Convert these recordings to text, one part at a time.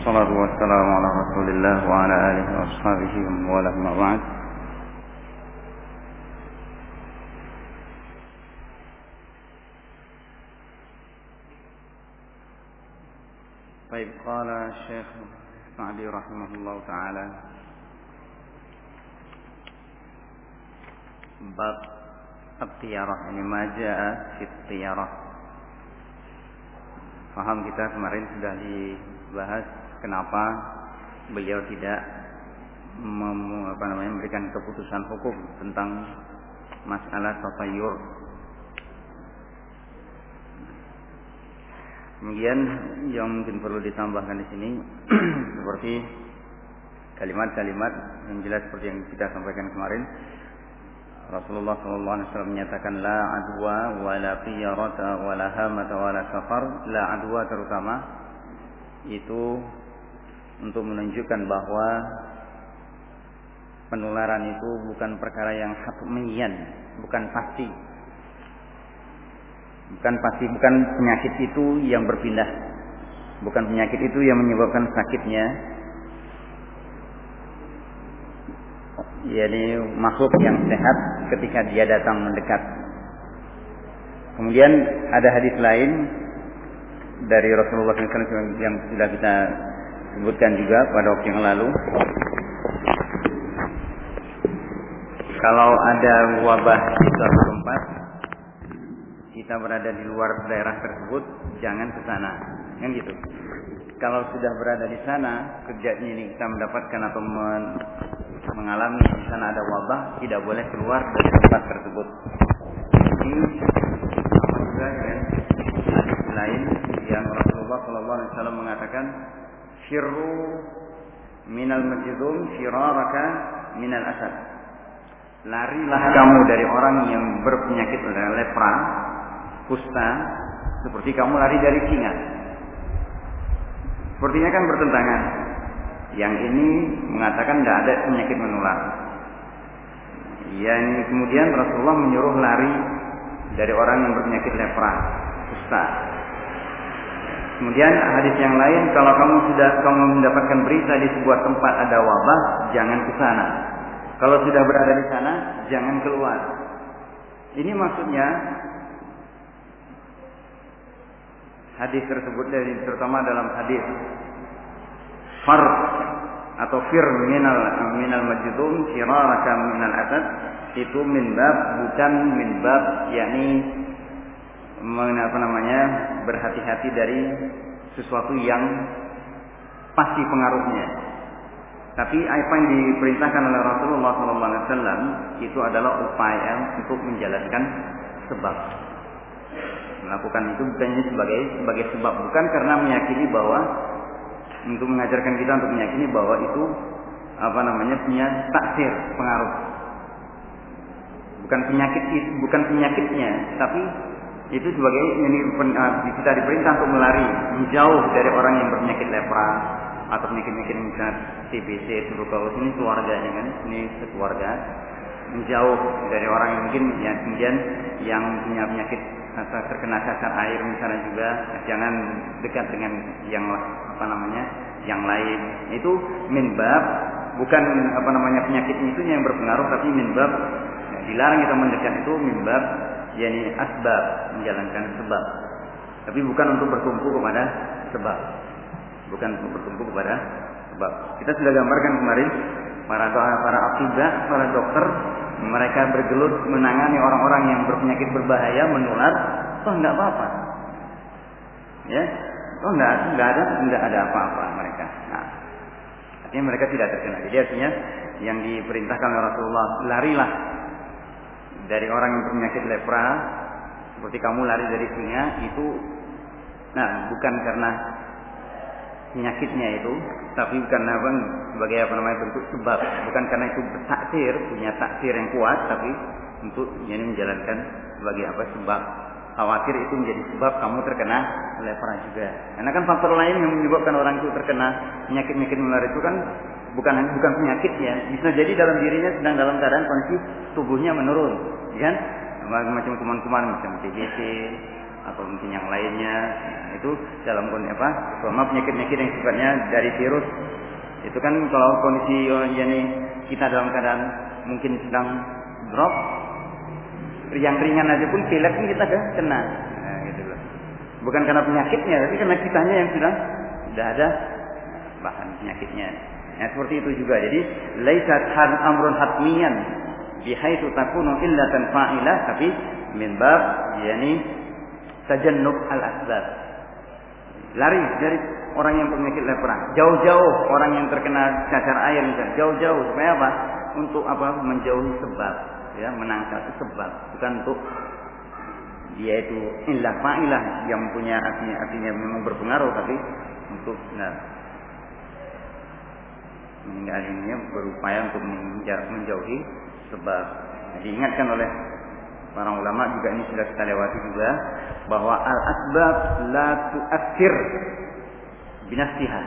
والصلاة والسلام على رسول الله وعلى آله وأصحابه ومن والاه ما بعد. طيب قال الشيخ سعدي رحمه الله تعالى bab at-tiyarah ini maja fit tiyarah paham kita kemarin sudah dibahas. Kenapa beliau tidak mem, apa namanya memberikan keputusan hukum tentang masalah tatayur kemudian yang mungkin perlu ditambahkan di sini seperti kalimat-kalimat yang jelas seperti yang kita sampaikan kemarin Rasulullah wasallam menyatakan la adwa wa la qiyarata wa la hamata wa la safar. La adwa terutama itu untuk menunjukkan bahwa penularan itu bukan perkara yang hatmiyan, bukan pasti. Bukan pasti, bukan penyakit itu yang berpindah. Bukan penyakit itu yang menyebabkan sakitnya, yakni makhluk yang sehat ketika dia datang mendekat. Kemudian ada hadis lain dari Rasulullah SAW yang sudah kita sebutkan juga pada waktu yang lalu. Kalau ada wabah di suatu tempat, kita berada di luar daerah tersebut, jangan ke sana, kan gitu. Kalau sudah berada di sana, kerjanya ini kita mendapatkan atau mengalami di sana ada wabah tidak boleh keluar dari tempat tersebut. Ini juga hadis lain yang Rasulullah Shallallahu Alaihi Wasallam mengatakan, "Firru minal majidum firaraka minal asad." Larilah kamu dari orang yang berpenyakit lepra, kusta, seperti kamu lari dari singa. Sepertinya kan bertentangan. Yang ini mengatakan tidak ada penyakit menular. Yang kemudian Rasulullah menyuruh lari dari orang yang berpenyakit lepra, kusta. Kemudian hadis yang lain, kalau kamu sudah kamu mendapatkan berita di sebuah tempat ada wabah, jangan ke sana. Kalau sudah berada di sana, jangan keluar. Ini maksudnya hadis tersebut dari terutama dalam hadis far atau fir minal minal majdum firaraka minal asad itu min bab bukan min yakni apa namanya berhati-hati dari sesuatu yang pasti pengaruhnya. Tapi apa yang diperintahkan oleh Rasulullah SAW itu adalah upaya untuk menjalankan sebab. Melakukan itu bukannya sebagai sebagai sebab, bukan karena meyakini bahwa untuk mengajarkan kita untuk meyakini bahwa itu apa namanya punya taksir pengaruh bukan penyakit bukan penyakitnya tapi itu sebagai ini ah, kita diperintah untuk melari menjauh dari orang yang berpenyakit lepra atau penyakit-penyakit misalnya TBC, tuberkulosis ini keluarganya kan? Ini sekeluarga. Menjauh dari orang yang mungkin yang kemudian yang punya penyakit atau terkena cacar air misalnya juga jangan dekat dengan yang apa namanya yang lain. Itu minbab bukan apa namanya penyakit itu yang berpengaruh tapi minbab dilarang kita mendekat itu minbab yakni asbab menjalankan sebab tapi bukan untuk bertumpu kepada sebab bukan untuk bertumpu kepada sebab kita sudah gambarkan kemarin para para akidah para dokter mereka bergelut menangani orang-orang yang berpenyakit berbahaya menular, toh enggak apa-apa. Ya, toh enggak enggak ada enggak ada apa-apa mereka. Nah, artinya mereka tidak terkena. Jadi artinya yang diperintahkan oleh Rasulullah larilah dari orang yang berpenyakit lepra seperti kamu lari dari singa itu nah bukan karena penyakitnya itu, tapi bukan apa sebagai apa namanya bentuk sebab, bukan karena itu taksir punya taksir yang kuat, tapi untuk ini menjalankan sebagai apa sebab khawatir itu menjadi sebab kamu terkena lepra juga. Karena kan faktor lain yang menyebabkan orang itu terkena penyakit-penyakit menular itu kan bukan bukan penyakitnya, bisa jadi dalam dirinya sedang dalam keadaan kondisi tubuhnya menurun, ya kan? Macam kuman-kuman macam TBC, atau mungkin yang lainnya. Nah, itu dalam kondisi apa? Selama penyakit-penyakit yang sifatnya dari virus. Itu kan kalau kondisi yani kita dalam keadaan mungkin sedang drop yang ringan aja pun pilek kita kena. Nah, gitu loh. Bukan karena penyakitnya tapi karena kitanya yang sudah sudah ada bahan penyakitnya Ya, seperti itu juga. Jadi laisat han amrun hatmiyan bihaitsu takunu illa tanfa'ilah tapi min bab yakni tajannub al asbab. Lari dari orang yang penyakit lepra. Jauh-jauh orang yang terkena cacar air misalnya. Jauh-jauh supaya apa? Untuk apa? Menjauhi sebab, ya, menangkal sebab, bukan untuk dia itu ilah fa'ilah yang punya artinya artinya memang berpengaruh tapi untuk nah, meninggal ini berupaya untuk menjauhi sebab. Diingatkan oleh para ulama juga ini sudah kita lewati juga bahwa al asbab la tu'athir binafsiha.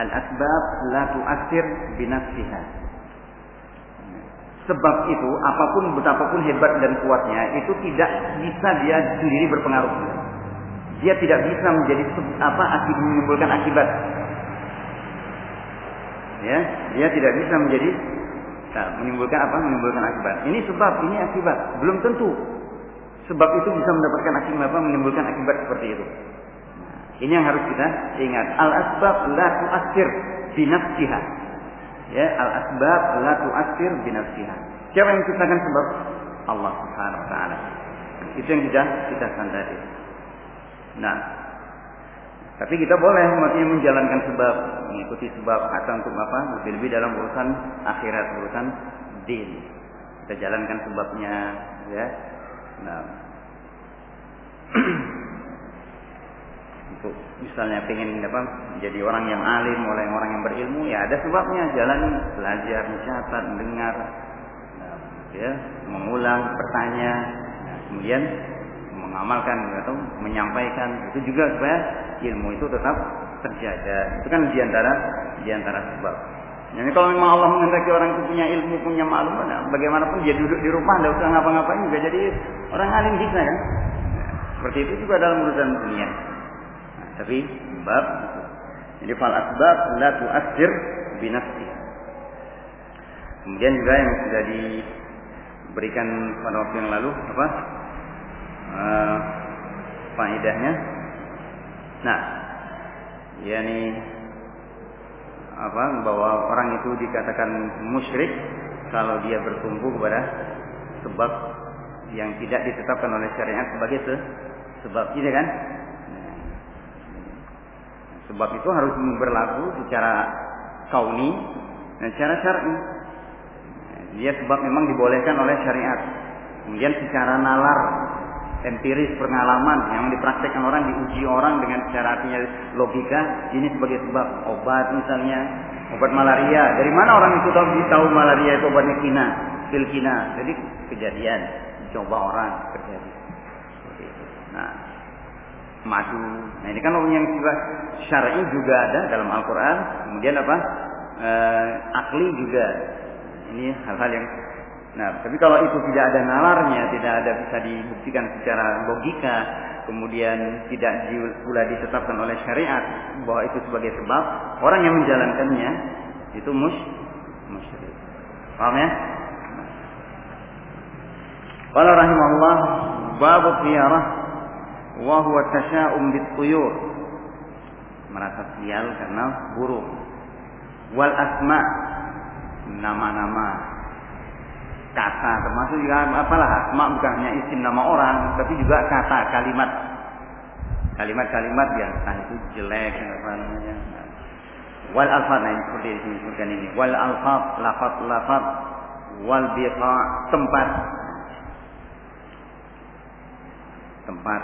Al asbab la tu'athir binafsiha. Sebab itu apa pun betapapun hebat dan kuatnya itu tidak bisa dia sendiri berpengaruh. Dia tidak bisa menjadi apa akibat menimbulkan akibat ya dia tidak bisa menjadi nah, menimbulkan apa? Menimbulkan akibat. Ini sebab ini akibat. Belum tentu sebab itu bisa mendapatkan akibat apa? Menimbulkan akibat seperti itu. Nah, ini yang harus kita ingat. Al asbab la tu'assir binafsiha. Ya al asbab la tu'assir binafsiha. Siapa yang menciptakan sebab? Allah Subhanahu wa taala. Itu yang kita kita sadari nah tapi kita boleh maksudnya menjalankan sebab, mengikuti sebab atau untuk apa? Lebih-lebih dalam urusan akhirat, urusan din. Kita jalankan sebabnya, ya. Nah, untuk misalnya pengen apa menjadi orang yang alim, oleh orang yang berilmu, ya ada sebabnya. Jalani, belajar, mencatat, mendengar, nah, ya, mengulang, bertanya, nah, kemudian mengamalkan atau menyampaikan itu juga supaya ilmu itu tetap terjaga. Itu kan di antara di antara sebab. Jadi kalau memang Allah menghendaki orang itu punya ilmu, punya maklum, nah, bagaimanapun dia duduk di rumah, tidak usah ngapa-ngapain juga jadi orang alim bisa kan? Seperti itu juga dalam urusan dunia. Nah, tapi sebab jadi fal asbab la tu'assir binafsi. Kemudian juga yang sudah diberikan pada waktu yang lalu apa? Uh, faedahnya. Nah, yakni apa bahwa orang itu dikatakan musyrik kalau dia bertumbuh kepada sebab yang tidak ditetapkan oleh syariat sebagai se sebab ini kan? Nah, sebab itu harus berlaku secara kauni dan secara syar'i. Dia sebab memang dibolehkan oleh syariat. Kemudian secara nalar empiris pengalaman yang dipraktekkan orang diuji orang dengan secara artinya logika ini sebagai sebab obat misalnya obat malaria. Dari mana orang itu tahu tahu malaria itu obatnya kina pil kina? Jadi kejadian. Coba orang terjadi. Nah madu. Nah ini kan yang juga syar'i juga ada dalam Al-Quran. Kemudian apa? E, akli juga. Ini hal-hal yang Nah, tapi kalau itu tidak ada nalarnya, tidak ada bisa dibuktikan secara logika, kemudian tidak pula ditetapkan oleh syariat bahwa itu sebagai sebab, orang yang menjalankannya itu mus musyrik. Paham ya? Qala rahimahullah bab khiyarah wa huwa tasya'um bituyur. Merasa sial karena burung. Wal asma nama-nama kata termasuk juga apalah asma bukan hanya isim nama orang tapi juga kata kalimat. Kalimat-kalimat yang itu jelek apa namanya. Wal alfat nah seperti disebutkan ini. Wal alfat lafat lafat wal biqa tempat. Tempat.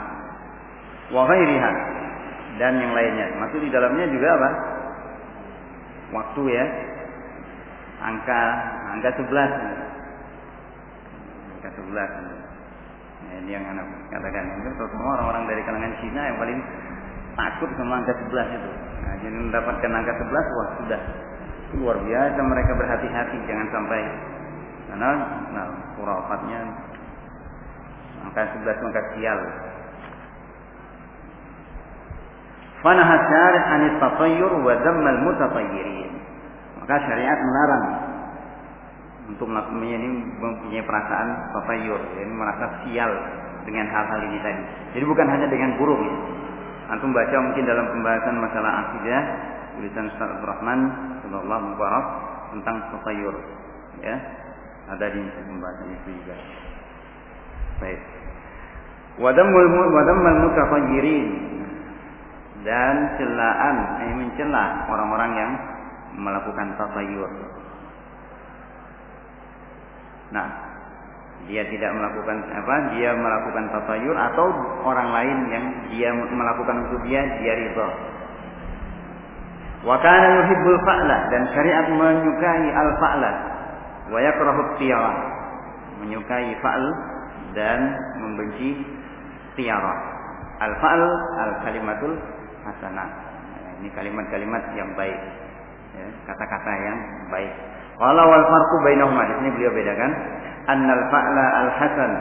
Wa ghairiha dan yang lainnya. Masuk di dalamnya juga apa? Waktu ya. Angka angka 11 satu bulan. Nah, ini dia anak katakan itu semua orang-orang dari kalangan Cina yang paling takut sama angka 11 itu. Nah, jadi mendapatkan angka 11 wah sudah luar biasa mereka berhati-hati jangan sampai karena nah, khurafatnya angka 11 angka sial. Fanaha syarih anit tatayyur wa dhammal mutatayyirin. Maka syariat melarang untuk melakukan ini mempunyai perasaan tatayyur, ini merasa sial dengan hal-hal ini tadi. Jadi bukan hanya dengan buruk ya. Antum baca mungkin dalam pembahasan masalah akidah tulisan Ustaz Rahman sallallahu mubarak tentang tatayyur ya. Ada di pembahasan itu juga. Baik. Wadamul wadamul mutatayyirin dan celaan, ini mencela orang-orang yang melakukan tatayur. Nah, dia tidak melakukan apa? Dia melakukan tatayur atau orang lain yang dia melakukan untuk dia, dia ridha. Wa kana yuhibbul fa'la dan syariat menyukai al-fa'la wa yakrahu tiyara. Menyukai fa'l dan membenci tiyara. Al-fa'l al-kalimatul hasanah. Ini kalimat-kalimat yang baik. Ya, kata-kata ya, yang baik. Qala wal farqu bainahuma. Di sini beliau bedakan annal fa'la al hasan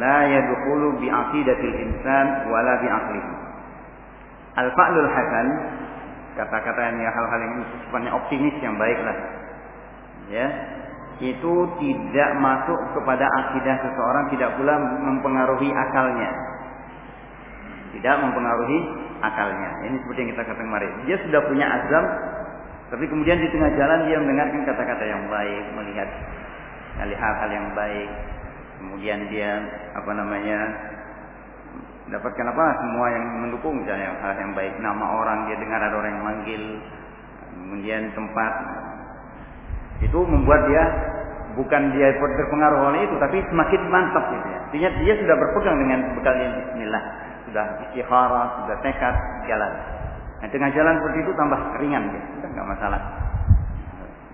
la yadkhulu bi aqidatil insan wala bi aqlihi. Al fa'lul hasan kata-kata yang hal-hal yang sifatnya optimis yang baiklah. Ya, itu tidak masuk kepada akidah seseorang, tidak pula mempengaruhi akalnya. Tidak mempengaruhi akalnya. Ini seperti yang kita katakan kemarin. Dia sudah punya azam, tapi kemudian di tengah jalan dia mendengarkan kata-kata yang baik, melihat melihat hal yang baik. Kemudian dia apa namanya dapatkan apa semua yang mendukung misalnya hal yang baik. Nama orang dia dengar ada orang yang manggil. Kemudian tempat. Itu membuat dia bukan dia terpengaruh oleh itu tapi semakin mantap gitu ya. Artinya dia sudah berpegang dengan bekal yang Bismillah. Sudah istikharah, sudah tekad jalan. Nah, dengan jalan seperti itu tambah ringan ya, sudah nggak masalah.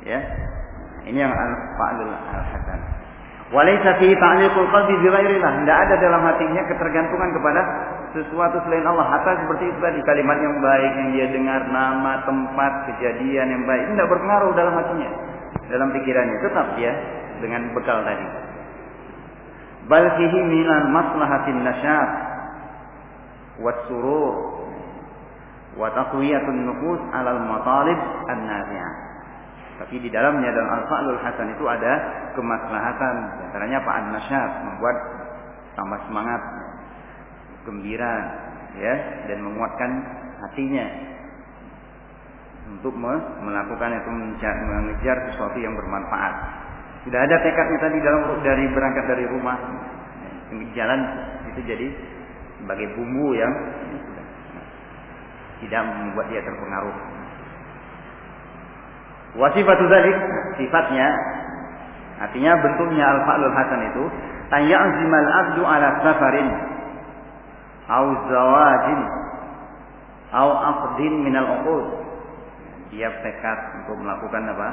Ya, ini yang al-fa'lul al-hasan. Walaysa fi ta'liqul qalbi bi ghairillah. Tidak ada dalam hatinya ketergantungan kepada sesuatu selain Allah. Hatta seperti itu tadi kalimat yang baik yang dia dengar, nama, tempat, kejadian yang baik. Tidak berpengaruh dalam hatinya, dalam pikirannya. Tetap dia dengan bekal tadi. Bal fihi minal maslahatin nasyat wasurur wa taqwiyatun nufus alal matalib an-nafi'ah. Tapi di dalamnya dalam al-fa'lul hasan itu ada kemaslahatan. Di antaranya apa? An-nasyat, membuat tambah semangat, gembira, ya, dan menguatkan hatinya untuk melakukan itu mengejar sesuatu yang bermanfaat. Sudah ada tekadnya tadi dalam dari berangkat dari rumah, jalan itu jadi sebagai bumbu yang tidak membuat dia terpengaruh. Wasifatu dzalik sifatnya artinya bentuknya al-fa'lul hasan itu tayyazimal abdu ala safarin au zawajin au aqdin minal uqud. Dia tekad untuk melakukan apa?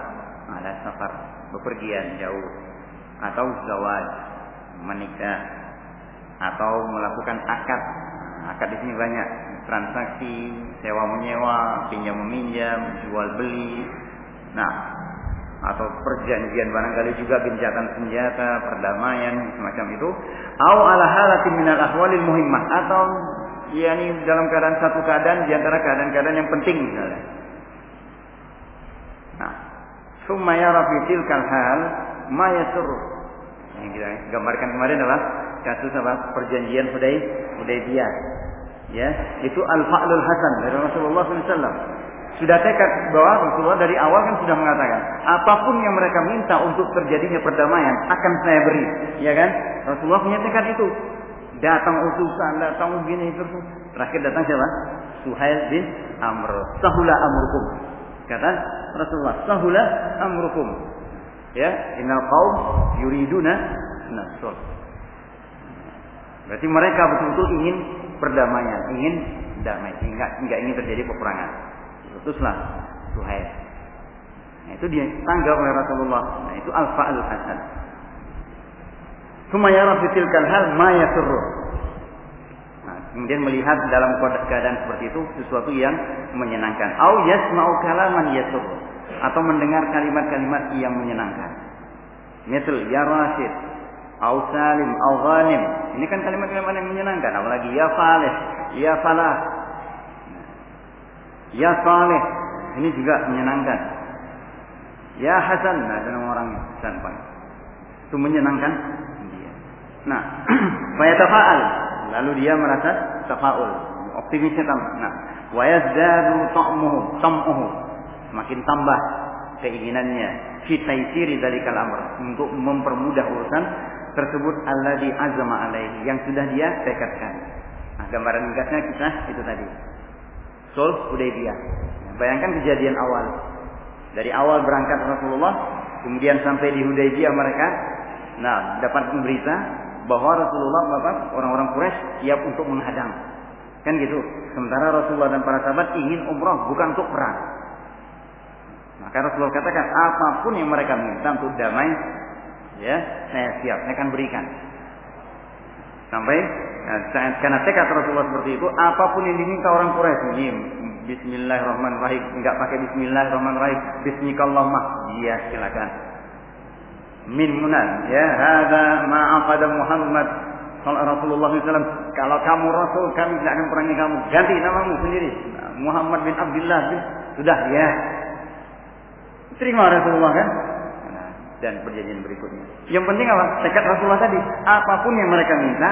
Ala safar, bepergian jauh atau zawaj, menikah atau melakukan akad. Akad di sini banyak transaksi, sewa menyewa, pinjam meminjam, jual beli. Nah, atau perjanjian barangkali juga gencatan senjata, perdamaian semacam itu. Au ala halati minal ahwalil muhimmah atau yakni dalam keadaan satu keadaan di antara keadaan-keadaan yang penting misalnya. Nah, summa yara fi tilkal hal ma Yang kita gambarkan kemarin adalah kasus apa? Perjanjian Hudai Hudaybiyah. Ya, itu al-fa'lul hasan dari Rasulullah SAW. Sudah tekad bahwa Rasulullah dari awal kan sudah mengatakan, apa pun yang mereka minta untuk terjadinya perdamaian akan saya beri, ya kan? Rasulullah punya tekad itu. Datang utusan, datang begini itu. Terakhir datang siapa? Suhail bin Amr. Sahula amrukum. Kata Rasulullah, sahula amrukum. Ya, innal qaum yuriduna nasr. Berarti mereka betul-betul ingin perdamaian, ingin damai, enggak enggak ingin terjadi peperangan. Putuslah Suhail. Nah, itu dia tanggap oleh Rasulullah. Nah, itu al-fa'al hasan. Cuma yara fitilkan hal ma yasurru. Nah, kemudian melihat dalam keadaan seperti itu sesuatu yang menyenangkan. Au yasma'u kalaman yasurru atau mendengar kalimat-kalimat yang menyenangkan. Misal ya Rasid, au salim au ghanim. Ini kan kalimat-kalimat yang menyenangkan apalagi ya falih, ya falah. Ya Saleh, ini juga menyenangkan. Ya Hasan, nah ada nama orangnya, Hasan. Itu menyenangkan. Nah, fayatafaal, lalu dia merasa tafaul, optimisnya tambah. Nah, wa yazdadu ta'muhu, tam'uhu. Semakin tambah keinginannya fi taysiri dalikal amr untuk mempermudah urusan tersebut alladhi azama alaihi yang sudah dia tekadkan. Nah, gambaran ringkasnya kita itu tadi. Sulh Hudaybiyah. Bayangkan kejadian awal. Dari awal berangkat Rasulullah, kemudian sampai di Hudaybiyah mereka nah dapat berita bahwa Rasulullah Bapak orang-orang Quraisy siap untuk menghadang. Kan gitu. Sementara Rasulullah dan para sahabat ingin umrah bukan untuk perang. Maka Rasulullah katakan apa pun yang mereka minta untuk damai, ya saya siap, saya akan berikan. Sampai nah, karena tekad Rasulullah seperti itu, apa pun yang diminta orang Quraisy, Bismillahirrahmanirrahim, enggak pakai Bismillahirrahmanirrahim, Bismillahirrahmanirrahim, iya silakan. Min munan, ya, hada ma'aqada Muhammad Rasulullah SAW, kalau kamu Rasul, kami tidak akan perangi kamu. Ganti namamu sendiri. Muhammad bin Abdullah sudah ya. Terima Rasulullah kan? Dan perjanjian berikutnya. Yang penting apa? Tekad Rasulullah tadi, apa pun yang mereka minta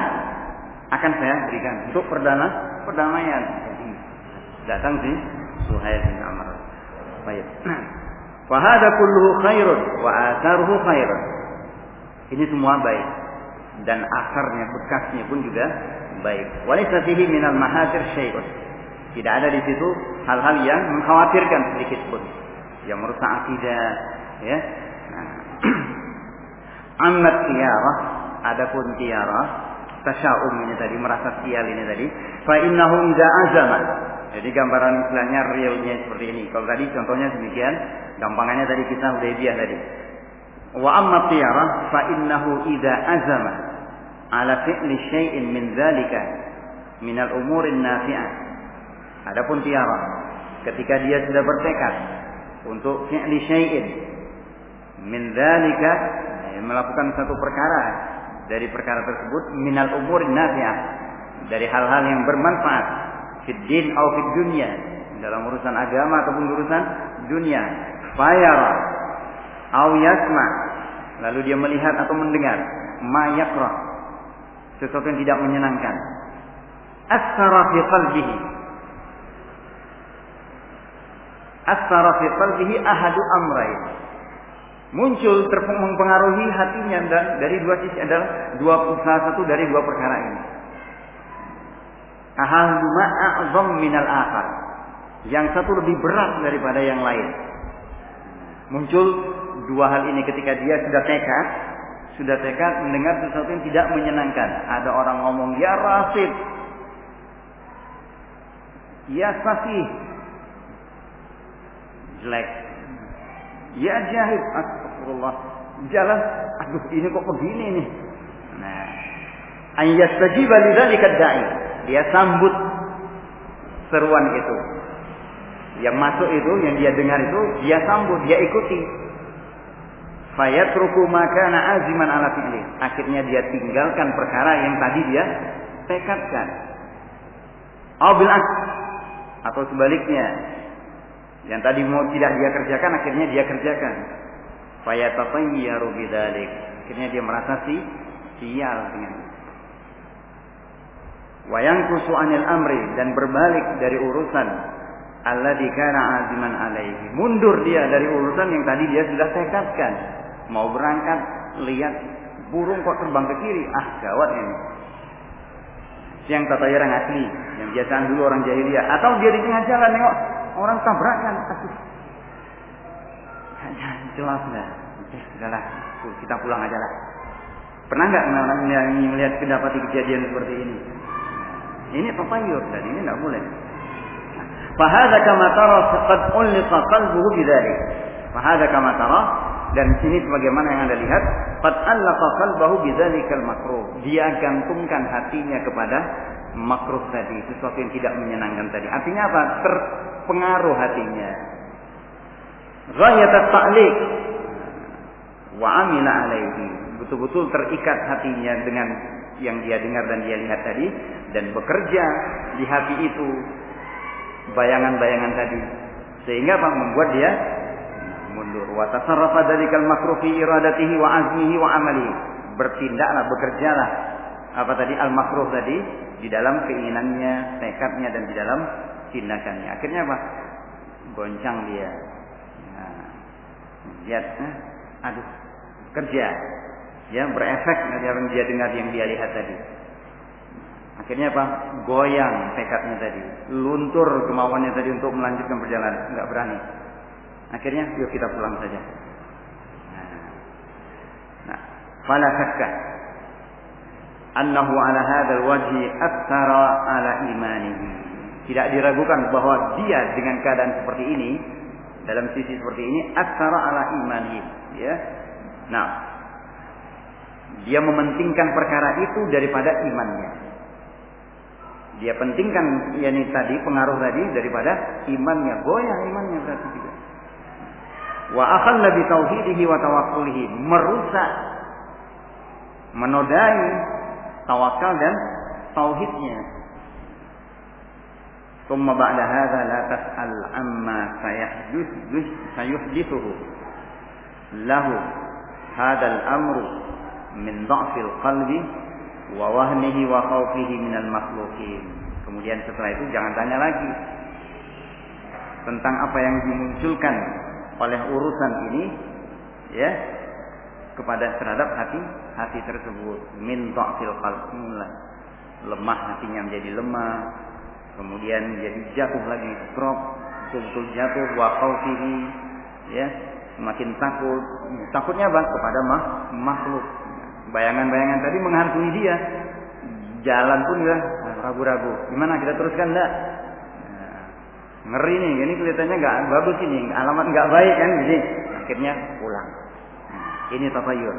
akan saya berikan untuk perdana perdamaian. Jadi datang sih Suhail bin Amr. Baik. Fahada kulluhu khairun wa atharuhu khairun. Ini semua baik dan akarnya bekasnya pun juga baik. Walaysa fihi minal mahatir syai'un. Tidak ada di situ hal-hal yang mengkhawatirkan sedikit pun yang merusak akidah ya Amat tiarah, adapun tiarah, tasya'um ini tadi, merasa sial ini tadi. Fa innahu idza azama. Jadi gambaran istilahnya realnya seperti ini. Kalau tadi contohnya demikian, gampangannya tadi kita Hudaybiyah tadi. Wa amma tiarah fa innahu idza azama ala fi'li syai'in min dzalika min al-umurin nafi'ah. Adapun tiarah ketika dia sudah bertekad untuk fi'li syai'in min dzalika melakukan satu perkara. Dari perkara tersebut minal umur nafi'ah. Dari hal-hal yang bermanfaat. Fid din atau fid dalam urusan agama ataupun urusan dunia. Fayara. Au yasma. Lalu dia melihat atau mendengar. Ma yakra sesuatu yang tidak menyenangkan. Asara fi qalbihi. Asara fi qalbihi ahadu amrayn muncul mempengaruhi hatinya dan dari dua sisi adalah dua salah satu dari dua perkara ini. Ahaduma a'zam minal akhar. Yang satu lebih berat daripada yang lain. Muncul dua hal ini ketika dia sudah tekad, sudah tekad mendengar sesuatu yang tidak menyenangkan. Ada orang ngomong, "Ya Rasid." Ya Safih. Jelek. Ya Jahid. Astagfirullah. Jalan, aduh ini kok begini nih. Nah, ayyastajiba lidzalika da'i. Dia sambut seruan itu. Yang masuk itu, yang dia dengar itu, dia sambut, dia ikuti. Fayatruku makana aziman ala fi'li. Akhirnya dia tinggalkan perkara yang tadi dia tekadkan. Au atau sebaliknya. Yang tadi mau tidak dia kerjakan, akhirnya dia kerjakan fayatatayyaru bidzalik. Akhirnya dia merasa si sial dengan Wayangkusu anil amri dan berbalik dari urusan alladzi kana aziman alaihi. Mundur dia dari urusan yang tadi dia sudah tekadkan. Mau berangkat, lihat burung kok terbang ke kiri. Ah, gawat ini. Yang tata orang asli, yang biasaan dulu orang jahiliyah. Atau dia di tengah jalan nengok orang tabrakan. Aduh, jelas nggak? Eh, udahlah, kita pulang aja lah. Pernah nggak yang melihat mendapati kejadian seperti ini? Ini papayur dan ini nggak boleh. Fahada kama tara qad ulqa qalbuhu bidzalik. Fahada kama tara dan sini sebagaimana yang Anda lihat, qad allaqa qalbahu bidzalikal makruh. Dia gantungkan hatinya kepada makruh tadi, sesuatu yang tidak menyenangkan tadi. Artinya apa? Terpengaruh hatinya ghayat ta'liq wa amila alaihi betul-betul terikat hatinya dengan yang dia dengar dan dia lihat tadi dan bekerja di hati itu bayangan-bayangan tadi. Sehingga apa? Membuat dia mundur. Wa tasarrafa dalikal makruh iradatihi wa azmihi wa amalihi. Bertindaklah, bekerjalah. Apa tadi al makruh tadi di dalam keinginannya, tekadnya dan di dalam tindakannya. Akhirnya apa? Goncang dia. Nah, lihat, eh, aduh, kerja. Ya, berefek yang dia dengar yang dia lihat tadi. Akhirnya apa? Goyang tekadnya tadi. Luntur kemauannya tadi untuk melanjutkan perjalanan. Enggak berani. Akhirnya yuk kita pulang saja. Nah, fala syakka annahu ala hadzal wajhi aktsara ala imanihi. Tidak diragukan bahwa dia dengan keadaan seperti ini dalam sisi seperti ini aktsara ala imanihi, ya. Nah, dia mementingkan perkara itu daripada imannya. Dia pentingkan yakni tadi pengaruh tadi daripada imannya, goyah imannya berarti juga wa akhalla bi tauhidihi wa tawakkulihi merusak menodai tawakal dan tauhidnya hadza la tas'al amma sayahdith sayuhdithuhu. Lahu hadha al-amru min dha'fil qalbi wa wahnihi wa khawfihi min al-makhluqin. Kemudian setelah itu jangan tanya lagi tentang apa yang dimunculkan oleh urusan ini ya kepada terhadap hati hati tersebut. Min fil qalb lemah hatinya menjadi lemah kemudian menjadi jatuh lagi drop betul-betul jatuh khaufihi ya semakin takut. Takutnya apa? Kepada mah, makhluk. Bayangan-bayangan tadi menghantui dia. Jalan pun ya ragu-ragu. Gimana kita teruskan enggak? Ngeri nih ini kelihatannya nggak bagus ini alamat nggak baik kan jadi akhirnya pulang. Nah, ini tafayur.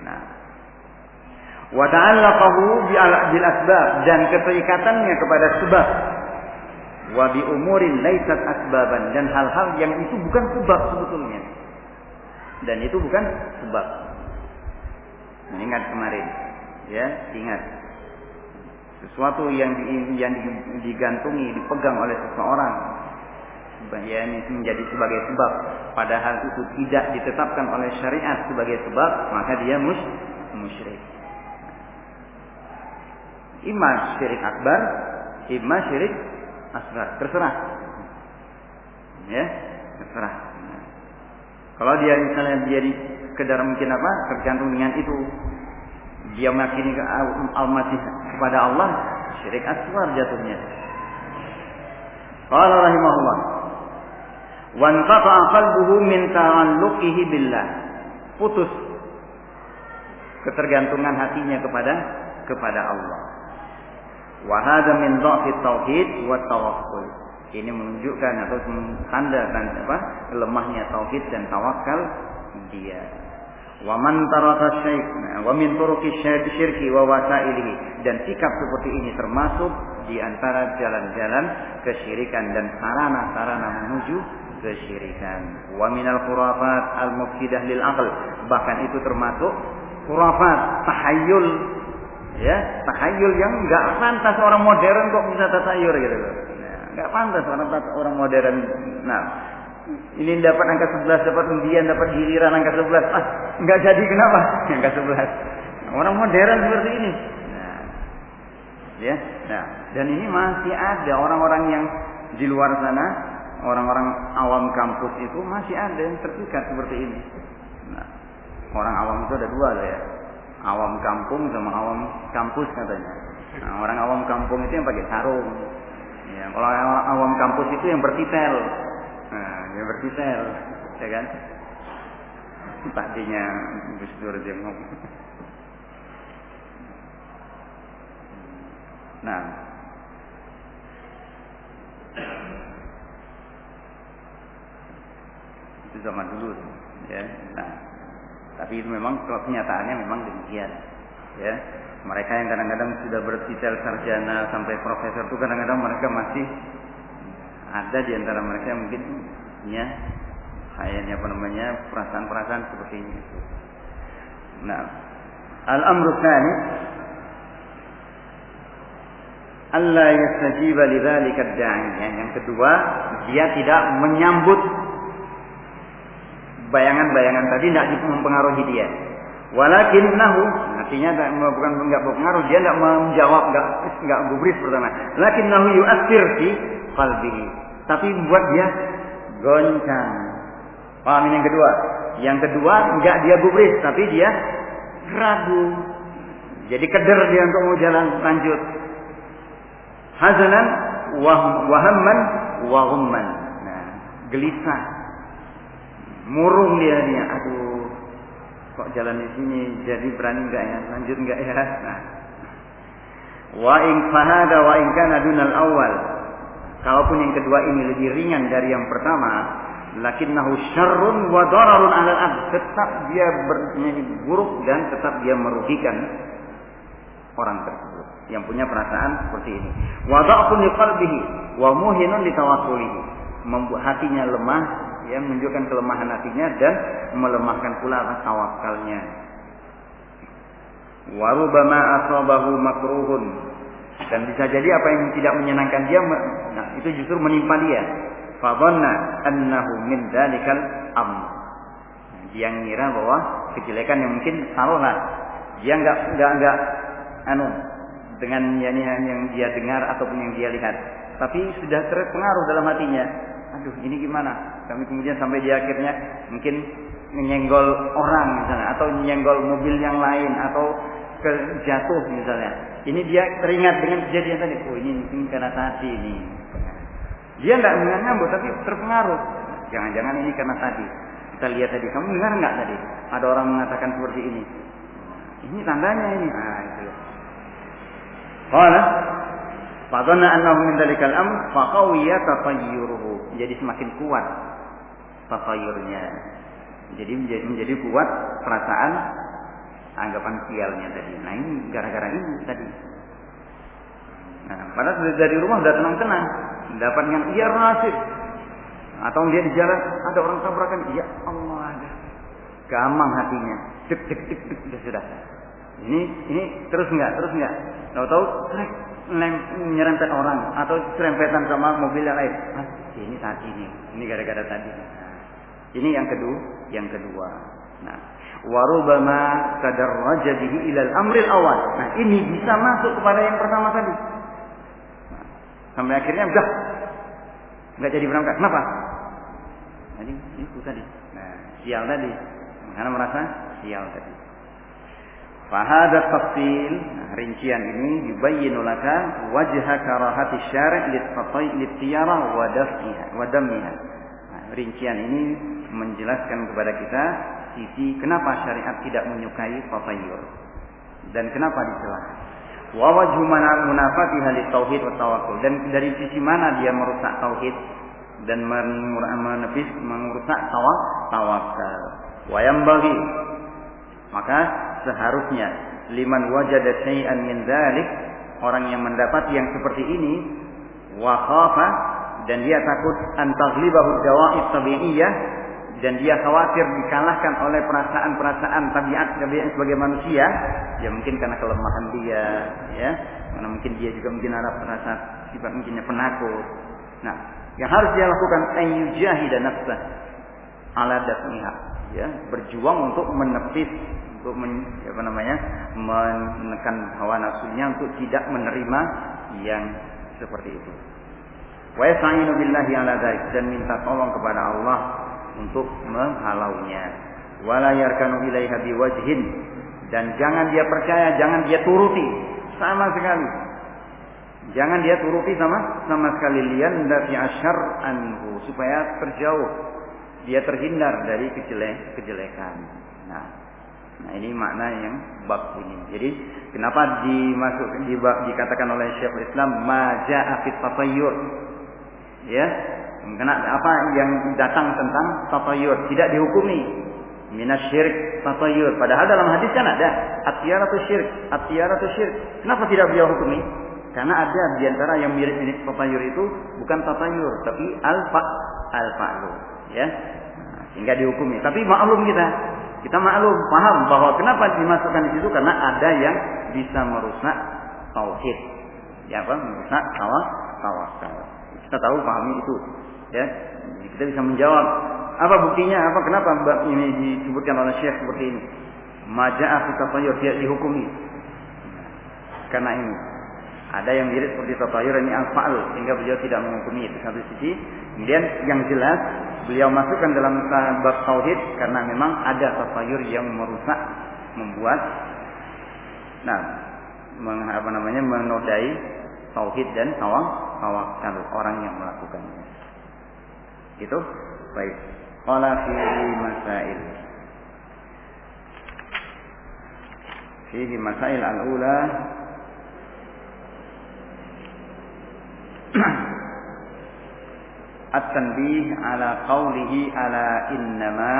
Nah wa ta'allaqahu bil asbab dan keterikatannya kepada sebab. Wa bi umurin laisat asbaban. Dan hal-hal yang itu bukan sebab sebetulnya. Dan itu bukan sebab. Ingat kemarin. Ya ingat. Sesuatu yang yang digantungi dipegang oleh seseorang. Ya menjadi sebagai sebab. Padahal itu tidak ditetapkan oleh syariat sebagai sebab maka dia mus musyrik imma syirik akbar imma syirik asgar terserah ya terserah kalau dia misalnya dia di sekedar mungkin apa tergantung dengan itu dia meyakini al-masih kepada Allah syirik asghar jatuhnya. Qala rahimahullah wa anqata qalbuhu min ta'alluqihi billah. Putus ketergantungan hatinya kepada kepada Allah. Wa hadza min dha'fi tauhid wa tawakkul. Ini menunjukkan atau tanda tanda apa? lemahnya tauhid dan tawakal dia. Wa man taraka syaik wa min turuki syirki wa wasailihi dan sikap seperti ini termasuk di antara jalan-jalan kesyirikan dan sarana-sarana menuju kesyirikan. Wa minal khurafat al-mufsidah lil aql bahkan itu termasuk khurafat tahayyul ya tahayyul yang enggak pantas orang modern kok bisa tasayur gitu loh. Enggak pantas orang orang modern. Nah, ini dapat angka 11, dapat undian, dapat giliran angka 11. Ah, enggak jadi kenapa? Angka 11. Orang modern seperti ini. Nah, ya. Nah, dan ini masih ada orang-orang yang di luar sana, orang-orang awam kampus itu masih ada yang terpikat seperti ini. Nah, orang awam itu ada dua ya. Awam kampung sama awam kampus katanya. Nah, orang awam kampung itu yang pakai sarung. Ya, kalau awam kampus itu yang bertitel. Nah, yang berdetail, ya kan? Tadinya Gus Dur. Nah, itu zaman dulu, ya. Nah, tapi itu memang kenyataannya memang demikian, ya. Mereka yang kadang-kadang sudah bertitel sarjana sampai profesor itu kadang-kadang mereka masih ada di antara mereka yang mungkin punya kayaknya apa namanya perasaan-perasaan seperti ini. Nah, al-amru tsani Allah yastajiba lidzalika da'i. Yang kedua, dia tidak menyambut bayangan-bayangan tadi tidak mempengaruhi dia. Walakinnahu artinya bukan enggak berpengaruh, dia tidak menjawab, enggak enggak gubris pertama. Lakinnahu yu'athir fi qalbihi. Tapi membuat dia goncang. Paham yang kedua? Yang kedua enggak dia gubris, tapi dia ragu. Jadi keder dia untuk mau jalan lanjut. Hazanan wahamman wahumman. Nah, gelisah. Murung dia dia. Aduh, kok jalan di sini jadi berani enggak ya? Lanjut enggak ya? Nah. Wa in fahada wa in kana dunal awal. Kalaupun yang kedua ini lebih ringan dari yang pertama, lakinnahu syarrun wa dararun 'ala al Tetap dia buruk dan tetap dia merugikan orang tersebut yang punya perasaan seperti ini. Wa dha'fun liqalbihi wa muhinun litawassulihi. Membuat hatinya lemah, ya menunjukkan kelemahan hatinya dan melemahkan pula tawakalnya. Wa rubama asabahu makruhun. Dan bisa jadi apa yang tidak menyenangkan dia, nah, itu justru menimpa dia. Fadhanna annahu min dalikal am. Dia ngira bahwa kejelekan yang mungkin salah. Dia enggak enggak enggak anu dengan yang, yang dia dengar ataupun yang dia lihat. Tapi sudah terpengaruh dalam hatinya. Aduh, ini gimana? Kami kemudian sampai di akhirnya mungkin menyenggol orang misalnya atau menyenggol mobil yang lain atau jatuh misalnya. Ini dia teringat dengan kejadian tadi. Oh, ini mungkin karena tadi ini. Dia tidak menyambut tapi terpengaruh. Jangan-jangan ini karena tadi. Kita lihat tadi, kamu dengar nggak tadi? Ada orang mengatakan seperti ini. Ini tandanya ini. Nah, itu. Qala Fadhanna annahu min dalikal am faqawiya tatayyuruhu. Jadi semakin kuat tatayurnya. Jadi menjadi, menjadi kuat perasaan anggapan sialnya tadi. Nah ini gara-gara ini tadi. Nah, padahal dari rumah sudah tenang-tenang, dapatkan iya nasib. Atau dia di jalan ada orang tabrakan, ya Allah ada. Gamang hatinya, cek cek cek cek sudah. Ini ini terus enggak, terus enggak. Tahu-tahu nyerempet orang atau serempetan sama mobil yang lain. Ah, ini tadi nih. Ini gara-gara tadi. Nah, ini yang kedua, yang kedua. Nah, warubama kadarraja bihi ilal amril awal. Nah, ini bisa masuk kepada yang pertama tadi. Nah, sampai akhirnya udah nggak jadi berangkat. Kenapa? Jadi itu tadi. Nah, sial tadi. Karena merasa sial tadi. Fahada tafsil, nah, rincian ini yubayyinu laka wajha karahati syari' wa daf'iha wa dammiha. Nah, rincian ini menjelaskan kepada kita sisi kenapa syariat tidak menyukai tatayyur dan kenapa dicela. Wa wajhu munafatiha tauhid wa tawakkul dan dari sisi mana dia merusak tauhid dan menepis merusak tawakal. Wa bagi maka seharusnya liman wajada syai'an min dzalik orang yang mendapat yang seperti ini wa khafa dan dia takut an taghlibahu dawa'id tabi'iyah dan dia khawatir dikalahkan oleh perasaan-perasaan tabiat tabiat sebagai manusia ya mungkin karena kelemahan dia ya. Karena mungkin dia juga mungkin ada perasa sifat mungkinnya penakut. Nah yang harus dia lakukan ayyujahidan nafsah ala dafniha ya. Berjuang untuk menepis untuk men, apa namanya menekan hawa nafsunya untuk tidak menerima yang seperti itu. Wa yasta'inu billahi ala dzalik dan minta tolong kepada Allah untuk menghalaunya. Wala yarkanu ilaiha biwajhin dan jangan dia percaya, jangan dia turuti sama sekali. Jangan dia turuti sama sama sekali lian dari asyar anhu supaya terjauh dia terhindar dari kejelek kejelekan. Nah, nah ini makna yang bab ini. Jadi kenapa dimasuk di, dikatakan oleh Syekh Islam maja afit tatayyur? Ya, Kenapa apa yang datang tentang tatayur tidak dihukumi minas syirik tatayur. Padahal dalam hadis kan ada atiyaratu syirik, atiyaratu syirik. Kenapa tidak beliau hukumi? Karena ada di antara yang mirip-mirip tatayur itu bukan tatayur tapi alfa alfa'lu, ya. Sehingga dihukumi. Tapi maklum kita, kita maklum paham bahwa kenapa dimasukkan di situ karena ada yang bisa merusak tauhid. Ya apa? Merusak tawakal. Kita tahu pahami itu. Ya. kita bisa menjawab apa buktinya? Apa kenapa bab ini disebutkan oleh Syekh seperti ini? Maja'ah tatayur dia dihukumi. Karena ini ada yang mirip seperti tatayur ini al-fa'al sehingga beliau tidak menghukumi itu satu sisi. Kemudian yang jelas beliau masukkan dalam bab tauhid karena memang ada tatayur yang merusak membuat nah apa namanya menodai tauhid dan tawang tawakal orang yang melakukannya. Itu baik. Qala fihi masail. Fihi masail al-ula At-tanbih ala qawlihi ala innama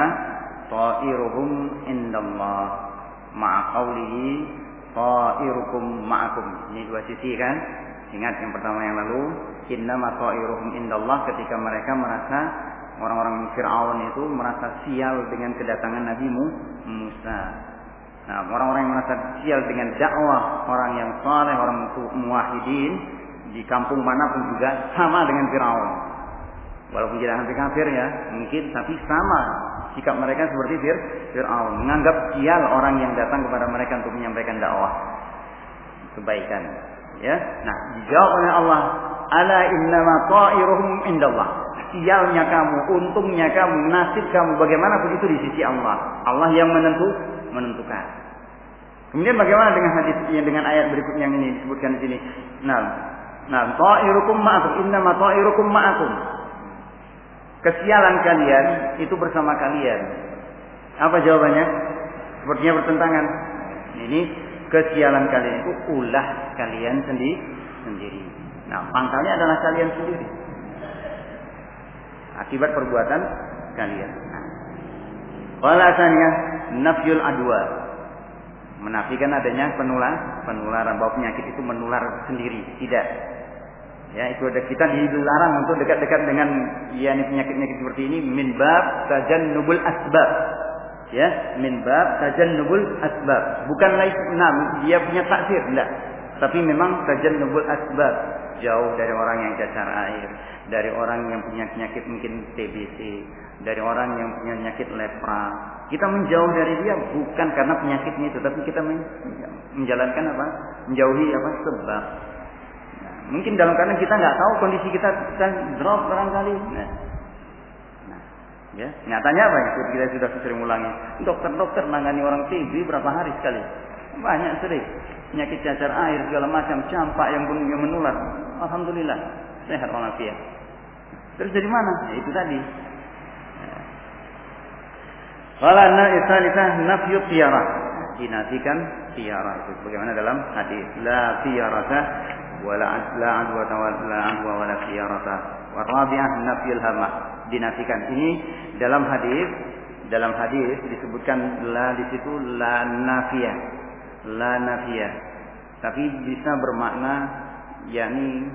ta'iruhum indallah ma'a qawlihi ta'irukum ma'akum. Ini dua sisi kan? Ingat yang pertama yang lalu, innama ta'iruhum indallah ketika mereka merasa orang-orang Fir'aun itu merasa sial dengan kedatangan Nabi Musa. Nah, orang-orang yang merasa sial dengan dakwah orang yang saleh, orang muwahhidin di kampung mana pun juga sama dengan Firaun. Walaupun tidak sampai kafir ya, mungkin tapi sama sikap mereka seperti Fir Firaun, menganggap sial orang yang datang kepada mereka untuk menyampaikan dakwah kebaikan. Ya, nah dijawab oleh Allah, ala innama ta'iruhum indallah. Sialnya kamu, untungnya kamu, nasib kamu, bagaimanapun itu di sisi Allah. Allah yang menentu, menentukan. Kemudian bagaimana dengan hadis yang dengan ayat berikutnya yang ini disebutkan di sini? Nah, Nah, ta'irukum ma'akum, innama ta'irukum ma'akum. Kesialan kalian itu bersama kalian. Apa jawabannya? Sepertinya bertentangan. Ini kesialan kalian itu ulah kalian sendiri sendiri. Nah, pangkalnya adalah kalian sendiri. Akibat perbuatan kalian. Walasannya nafyul adwa. Menafikan adanya penular, penularan bahwa penyakit itu menular sendiri, tidak Ya, itu ada kita dilarang untuk dekat-dekat dengan ya penyakit-penyakit seperti ini min bab tajannubul asbab. Ya, min bab tajannubul asbab. Bukan lain enam, dia punya taksir, enggak. Tapi memang tajannubul asbab. Jauh dari orang yang cacar air, dari orang yang punya penyakit mungkin TBC, dari orang yang punya penyakit lepra. Kita menjauh dari dia bukan karena penyakitnya itu, tapi kita menjalankan apa? Menjauhi apa? Sebab. Mungkin dalam keadaan kita nggak tahu kondisi kita kita drop barangkali. Nah, nah ya nyatanya apa ya? Kita sudah sering ulangi. Dokter-dokter nangani orang TB berapa hari sekali? Banyak sering. Penyakit cacar air segala macam campak yang yang menular. Alhamdulillah sehat walafiat. Terus dari mana? Ya, itu tadi. Kalau na isalifah nafyu tiara. Dinafikan tiara itu. Bagaimana dalam hadis? La tiarata la adwa la adwa wala khiyarata. Wa rabi'ah nafyul hamah. Dinafikan. Ini dalam hadis dalam hadis disebutkan la di situ la nafiyah. La nafiyah. Tapi bisa bermakna yakni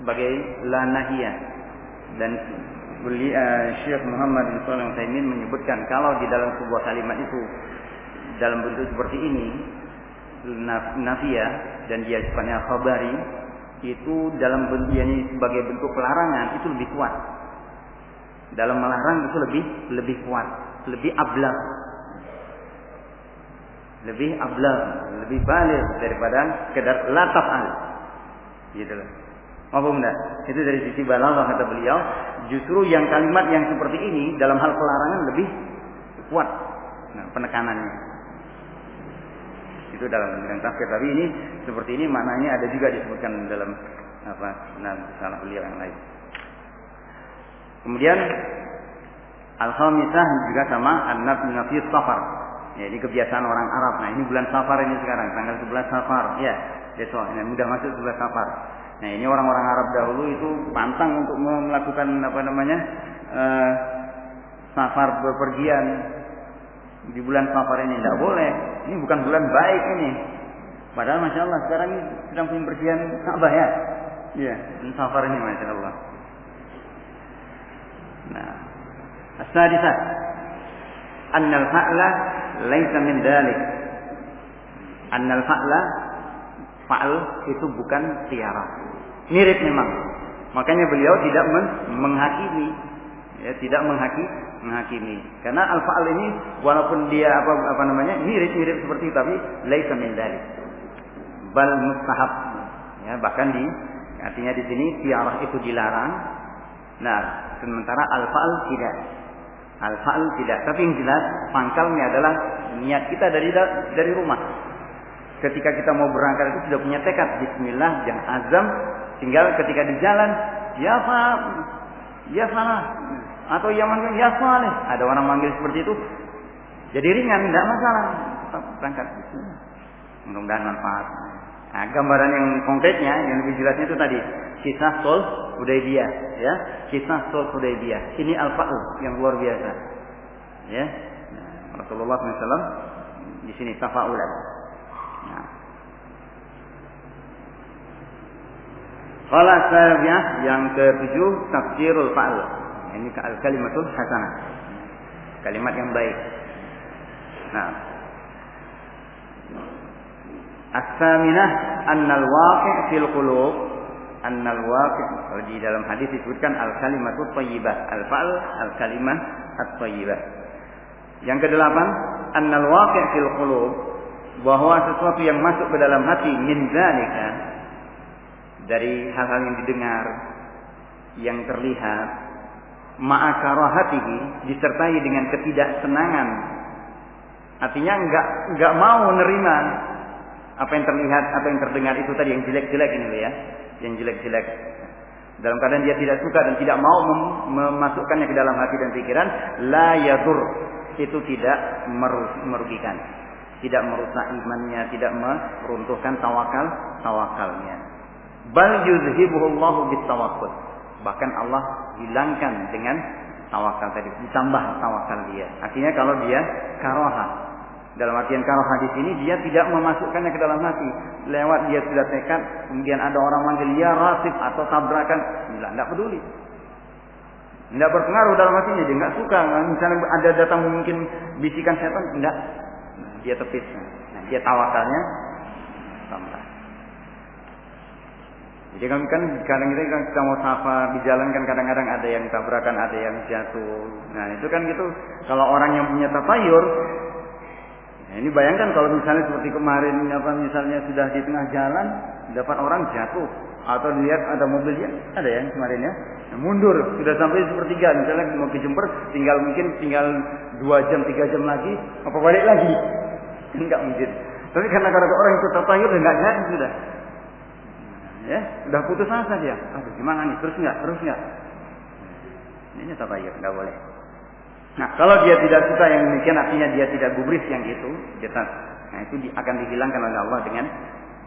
sebagai la nahiyah. Dan beli uh, Syekh Muhammad bin Shalih menyebutkan kalau di dalam sebuah kalimat itu dalam bentuk seperti ini nafiyah dan dia sifatnya khabari itu dalam bentuk ini sebagai bentuk pelarangan itu lebih kuat. Dalam melarang itu lebih lebih kuat, lebih ablah. Lebih ablah, lebih balik daripada sekedar la taf'al. Gitu loh. Maafum enggak? Itu dari sisi balaghah kata beliau, justru yang kalimat yang seperti ini dalam hal pelarangan lebih kuat nah, penekanannya itu dalam dengan tafsir. Tapi ini seperti ini maknanya ada juga disebutkan dalam apa nah, salah beliau yang lain. Kemudian al-khamisah juga sama an-nafi safar. Ya ini kebiasaan orang Arab. Nah ini bulan safar ini sekarang tanggal 11 safar. Ya besok. Ini mudah masuk 11 safar. Nah ini orang-orang Arab dahulu itu pantang untuk melakukan apa namanya uh, safar bepergian di bulan safar ini tidak boleh ini bukan bulan baik ini. Padahal masya Allah sekarang ini sedang pembersihan Ka'bah ya. Iya, safar ini masya Allah. Nah, as-sadisah annal fa'la laisa min dalik. Annal fa'la Fa'al itu bukan tiara. Mirip memang. Makanya beliau tidak men menghakimi ya tidak menghakimi menghakimi. Karena al faal ini walaupun dia apa apa namanya mirip-mirip seperti itu tapi laisa min dzalik bal mustahab. Ya bahkan di artinya di sini tiarah itu dilarang. Nah sementara al faal tidak. Al faal tidak. Tapi yang jelas pangkalnya adalah niat kita dari dari rumah. Ketika kita mau berangkat itu sudah punya tekad bismillah jangan azam tinggal ketika di jalan ya Pak ya salah atau yang manggil ya saleh. Ada orang manggil seperti itu. Jadi ringan, tidak masalah. Berangkat. Mudah-mudahan manfaat. Nah, gambaran yang konkretnya, yang lebih jelasnya itu tadi. Kisah Sol Hudaybiyah. Ya. Kisah Sol Hudaybiyah. Ini al-fa'l yang luar biasa. Ya. Nah, Rasulullah SAW di sini tafa'ulan. Nah. Kalau yang ketujuh tafsirul fa'l. Ini al kalimatul hasanah. Kalimat yang baik. Nah. As-saminah annal waqi' fil qulub annal waqi' di dalam hadis disebutkan al kalimatut thayyibah al fa'al al kalimah at thayyibah. Yang kedelapan, annal waqi' fil qulub bahwa sesuatu yang masuk ke dalam hati min zalika dari hal-hal yang didengar, yang terlihat, ma'akarahatihi disertai dengan ketidaksenangan. Artinya enggak enggak mau menerima apa yang terlihat, apa yang terdengar itu tadi yang jelek-jelek ini ya, yang jelek-jelek. Dalam keadaan dia tidak suka dan tidak mau mem memasukkannya ke dalam hati dan pikiran, la yadur itu tidak merugikan, tidak merusak imannya, tidak meruntuhkan tawakal tawakalnya. Bal yuzhibuhu Allahu bitawakkul Bahkan Allah hilangkan dengan tawakal tadi, ditambah tawakal dia. Artinya kalau dia karoha, dalam artian karoha di sini dia tidak memasukkannya ke dalam hati. Lewat dia sudah tekad, kemudian ada orang manggil ya rasif atau tabrakan, tidak, tidak peduli. Tidak berpengaruh dalam hatinya, dia nggak suka. Misalnya ada datang mungkin bisikan setan, tidak. Dia tepis. Nah, dia tawakalnya sampai. Jadi kan kan kadang kita kan kita mau safar di jalan kan kadang-kadang ada yang tabrakan, ada yang jatuh. Nah itu kan gitu. Kalau orang yang punya tatayur, nah ini bayangkan kalau misalnya seperti kemarin apa misalnya sudah di tengah jalan dapat orang jatuh. Atau dilihat ada mobil ya ada ya kemarin ya. Nah, mundur. Sudah sampai sepertiga misalnya mau ke Jember tinggal mungkin tinggal dua jam tiga jam lagi apa balik lagi? Enggak mungkin. Tapi karena kalau orang itu tertayur enggak jadi sudah ya udah putus asa dia. Aduh gimana nih? Terus nggak? Terus nggak? Ini tabayur nggak boleh. Nah kalau dia tidak suka yang demikian artinya dia tidak gubris yang itu kita nah itu akan dihilangkan oleh Allah dengan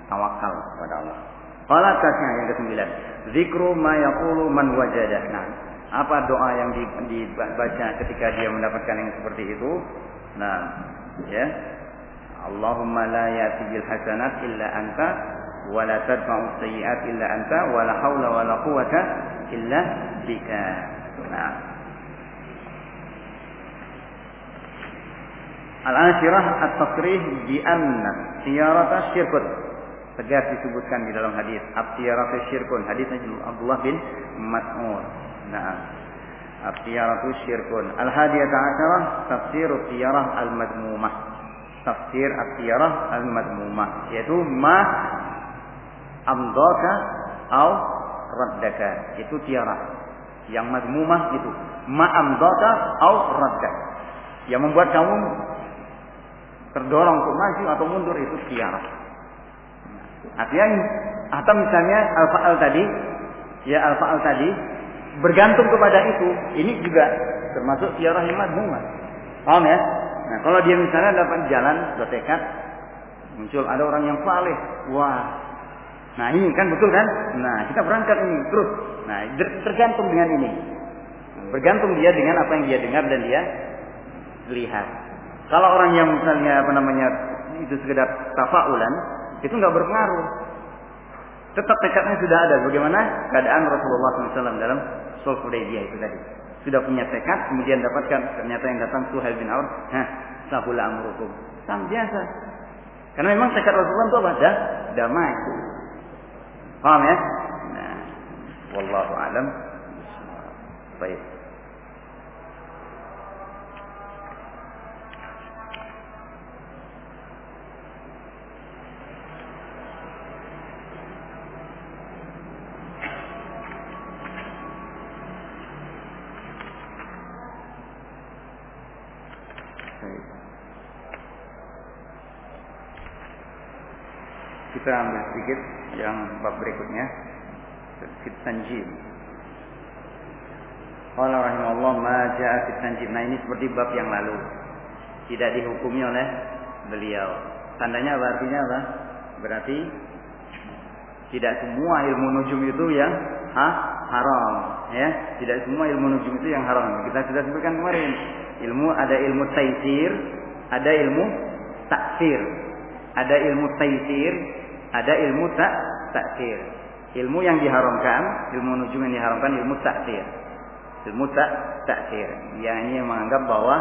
tawakal kepada Allah. Qala tasnya yang kesembilan zikru ma yaqulu man wajadah nah apa doa yang dibaca ketika dia mendapatkan yang seperti itu? Nah ya. Allahumma la yati bil hasanat illa anta wala tadfa'u sayyi'at illa anta wala haula wala quwata illa bika. Nah. Al-Ashirah at-tasrih bi anna siyarata syirkun. Tegas disebutkan di dalam hadis at-siyaratu syirkun. Hadisnya Abdullah bin Mas'ud. Nah. At-siyaratu syirkun. Al-hadiyata asyarah tafsir at-siyarah al-madmumah. Tafsir at-siyarah al-madmumah yaitu ma amdaka au raddaka. Itu tiara. Yang madmumah itu. Ma amdaka au raddak. Yang membuat kamu terdorong untuk maju atau mundur itu tiara. Artinya atau misalnya al-fa'al tadi, ya al-fa'al tadi bergantung kepada itu, ini juga termasuk tiara yang madmumah. Paham ya? Nah, kalau dia misalnya dapat jalan, bertekad, muncul ada orang yang saleh, wah Nah ini kan betul kan? Nah kita berangkat ini terus. Nah tergantung dengan ini. Bergantung dia dengan apa yang dia dengar dan dia lihat. Kalau orang yang misalnya apa namanya itu sekedar tafaulan, itu nggak berpengaruh. Tetap tekadnya sudah ada. Bagaimana keadaan Rasulullah SAW dalam Sulh Hudaybiyah itu tadi. Sudah punya tekad, kemudian dapatkan ternyata yang datang Suhail bin Aun, hah, sahula amrukum. Sama biasa. Karena memang tekad Rasulullah itu apa? Dah, damai. Paham ya? Nah, wallahu alam. Baik. Kita ambil sedikit yang bab berikutnya. Fit Tanjim. Qala rahimahullah ma ja'a fit Tanjim. Nah ini seperti bab yang lalu. Tidak dihukumi oleh beliau. Tandanya apa artinya apa? Berarti tidak semua ilmu nujum itu yang ha, haram ya tidak semua ilmu nujum itu yang haram kita sudah sebutkan kemarin ilmu ada ilmu taisir ada ilmu taksir ada ilmu taisir ada ilmu tak taksir. Ilmu yang diharamkan, ilmu nujum yang diharamkan ilmu taksir. Ilmu tak taksir. Yang ini menganggap bahwa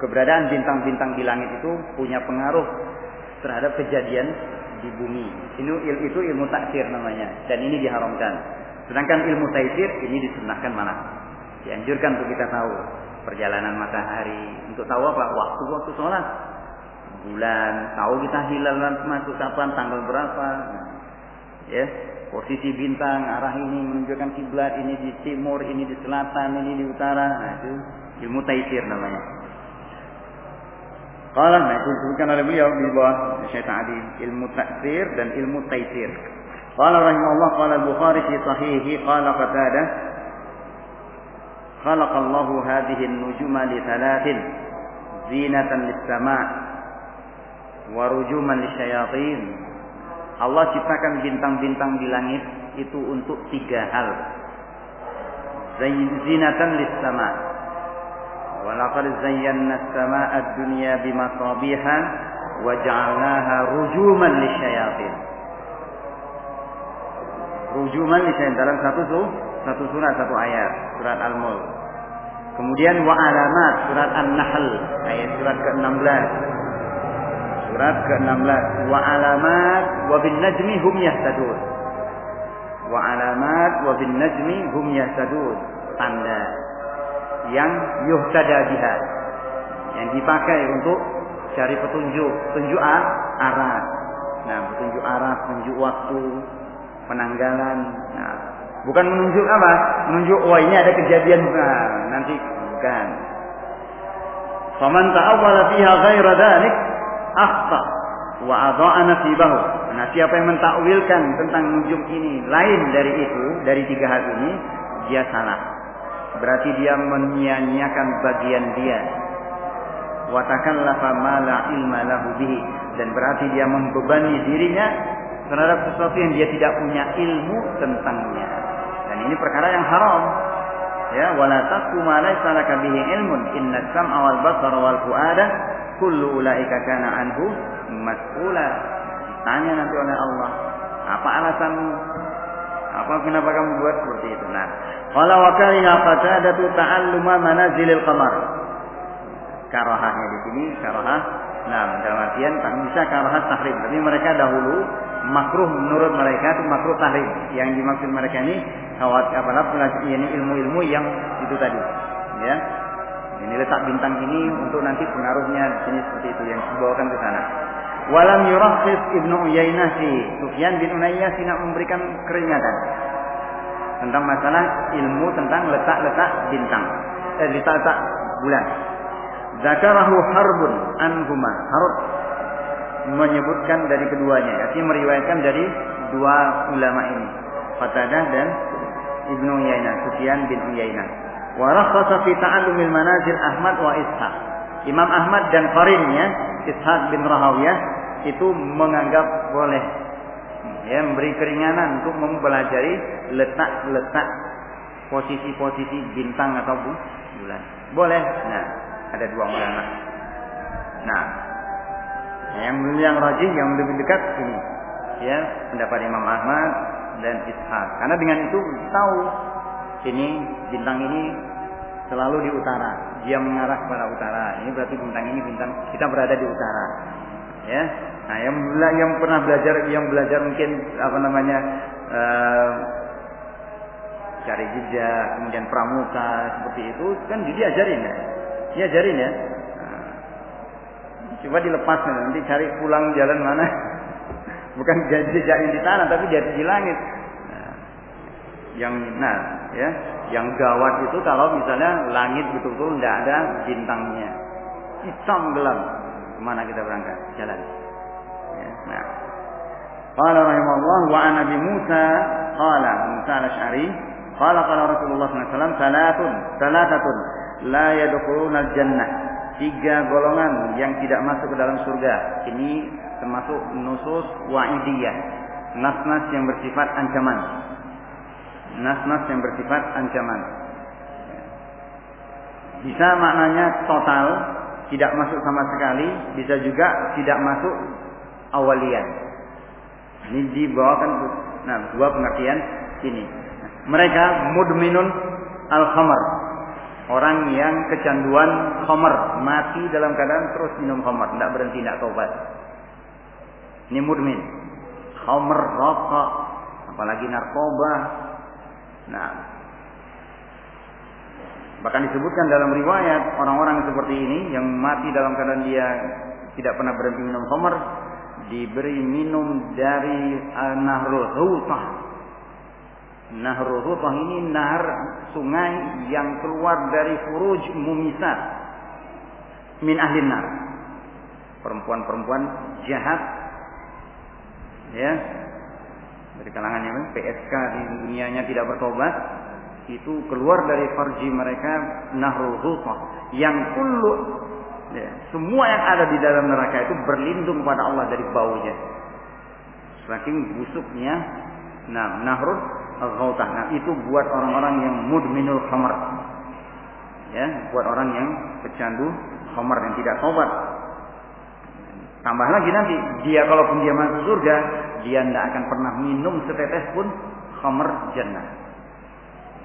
keberadaan bintang-bintang di langit itu punya pengaruh terhadap kejadian di bumi. Ini itu ilmu taksir namanya dan ini diharamkan. Sedangkan ilmu taisir ini disunahkan mana? Dianjurkan untuk kita tahu perjalanan matahari, untuk tahu apa? Waktu-waktu sholat bulan, tahu kita hilal masuk kapan, tanggal berapa. Ya, posisi bintang, arah ini menunjukkan kiblat, ini di timur, ini di selatan, ini di utara. Nah, itu ilmu taisir namanya. Kalau nah itu disebutkan oleh beliau di bawah Syekh tadi ilmu taksir dan ilmu taisir. Qala rahimahullah qala al-Bukhari fi sahihi qala Qatadah خلق الله هذه النجوم لثلاث زينة للسماء warujuman lisyayatin. Allah ciptakan bintang-bintang di langit itu untuk tiga hal. Zinatan lis sama. Walaqad zayyana as-samaa'a ad-dunya bimasabiha wa rujuman lisyayatin. Rujuman lisyayatin dalam satu satu surat satu ayat surat Al-Mulk. Kemudian wa alamat surat An-Nahl ayat surat ke-16 Surat ke-16. Wa alamat wa bin najmi hum yahtadun. Wa alamat wa bin najmi hum yahtadun. Tanda yang yuhtada biha. Yang dipakai untuk cari petunjuk, petunjuk arah. Nah, petunjuk arah, petunjuk waktu, penanggalan. Nah, bukan menunjuk apa? Menunjuk wah ini ada kejadian nah, nanti bukan. Faman ta'awwala fiha ghaira dhalik akhta wa adha'a nasibahu. Nah, siapa yang mentakwilkan tentang nujum ini lain dari itu, dari tiga hal ini, dia salah. Berarti dia menyia-nyiakan bagian dia. Wa takallafa ma la ilma lahu bihi dan berarti dia membebani dirinya terhadap sesuatu yang dia tidak punya ilmu tentangnya. Dan ini perkara yang haram. Ya, wala taqu ma laysa laka bihi ilmun. Inna sam'a wal basara wal fuada kullu ulaika kana anhu mas'ula. Tanya nanti oleh Allah, apa alasanmu? Apa kenapa kamu buat seperti itu? Nah, qala wa kariha qatadatu ta'alluma manazilil qamar. Karahahnya di sini karahah Nah, dalam artian tak bisa karahah tahrim. Tapi mereka dahulu makruh menurut mereka itu makruh tahrim. Yang dimaksud mereka ini kawat apa ini ilmu-ilmu yang itu tadi. Ya, ini letak bintang ini untuk nanti pengaruhnya di sini seperti itu yang dibawakan ke sana. Walam yurahis Ibnu Uyainah si Sufyan bin Unayyah tidak memberikan keringatan tentang masalah ilmu tentang letak-letak bintang, eh, letak-letak bulan. Zakarahu harbun anhuma. Harb menyebutkan dari keduanya, artinya meriwayatkan dari dua ulama ini, Fatadah dan Ibnu Uyainah, Sufyan bin Uyainah. Wa rakhasa fi ta'allumil manazil Ahmad wa Ishaq. Imam Ahmad dan qarinnya Ishaq bin Rahawiyah itu menganggap boleh ya memberi keringanan untuk mempelajari letak-letak posisi-posisi bintang atau bulan. Boleh. Nah, ada dua ulama. Nah, yang yang rajih yang lebih dekat ini ya pendapat Imam Ahmad dan Ishaq. Karena dengan itu tahu ini bintang ini selalu di utara. Dia mengarah kepada utara. Ini berarti bintang ini bintang kita berada di utara. Ya. Nah, yang yang pernah belajar yang belajar mungkin apa namanya uh, cari jejak, kemudian pramuka seperti itu kan diajarin ya. Diajarin ya. Nah, coba dilepas nanti cari pulang jalan mana. Bukan jejak yang di tanah tapi jati di langit. Yang nah ya, yang gawat itu kalau misalnya langit betul-betul tidak ada bintangnya. Hitam gelap. Ke mana kita berangkat? Jalan. Ya, nah. Qala rahimahullah wa an Nabi Musa qala Musa al-Asy'ari qala qala Rasulullah SAW salatun salatatun la yadkhuluna jannah tiga golongan yang tidak masuk ke dalam surga ini termasuk nusus wa'idiyah nas-nas yang bersifat ancaman nas-nas yang bersifat ancaman. Bisa maknanya total tidak masuk sama sekali bisa juga tidak masuk awalian. Ini dibawakan nah dua pengertian ini. Mereka mudminun al-khamar. Orang yang kecanduan khamar mati dalam keadaan terus minum khamar tidak berhenti tidak taubat. Ini mudmin. Khamr, rokok, apalagi narkoba. Nah, bahkan disebutkan dalam riwayat orang-orang seperti ini yang mati dalam keadaan dia tidak pernah berhenti minum khamr diberi minum dari uh, nahrul hutah. Nahrul hutah ini nahar sungai yang keluar dari furuj mumisat min ahli nar. Perempuan-perempuan jahat ya dari kalangan yang PSK di dunianya tidak bertobat itu keluar dari farji mereka nahrul hutah yang kullu ya, semua yang ada di dalam neraka itu berlindung pada Allah dari baunya. Saking busuknya nah nahrul ghutah nah itu buat orang-orang yang mudminul khamar. Ya buat orang yang pecandu khamar yang tidak tobat. Tambah lagi nanti, dia kalaupun dia masuk surga, dia tidak akan pernah minum setetes pun khamr jannah.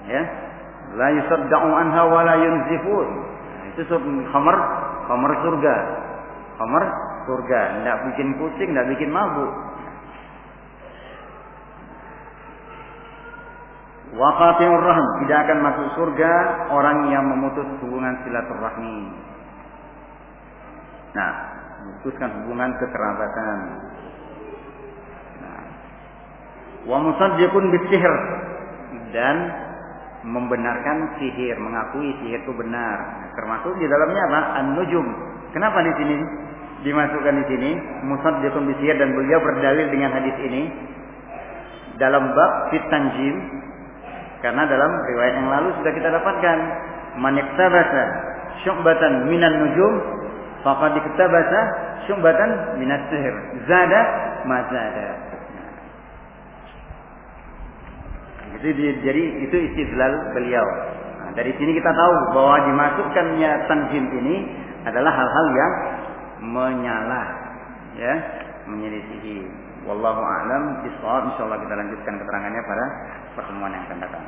Ya. La yusadda'u anha wa la yunzifun. Nah, itu khamr, khamr surga. Khamr surga, tidak bikin pusing, tidak bikin mabuk. Waqati'ur rahim tidak akan masuk surga orang yang memutus hubungan silaturahmi. Nah, memutuskan hubungan kekerabatan. Wa musaddiqun bisihir dan membenarkan sihir, mengakui sihir itu benar. Termasuk di dalamnya apa? An-nujum. Kenapa di sini dimasukkan di sini musaddiqun bisihir dan beliau berdalil dengan hadis ini dalam bab fit tanjim karena dalam riwayat yang lalu sudah kita dapatkan man yaktabasa syu'batan minan nujum Faqad diktabasa syumbatan minat sihir. Zada mazada. Itu jadi itu istidlal beliau. Nah, dari sini kita tahu bahwa dimasukkannya tanjim ini adalah hal-hal yang menyalah ya, menyelisihi. Wallahu a'lam bishawab. Insyaallah kita lanjutkan keterangannya pada pertemuan yang akan datang.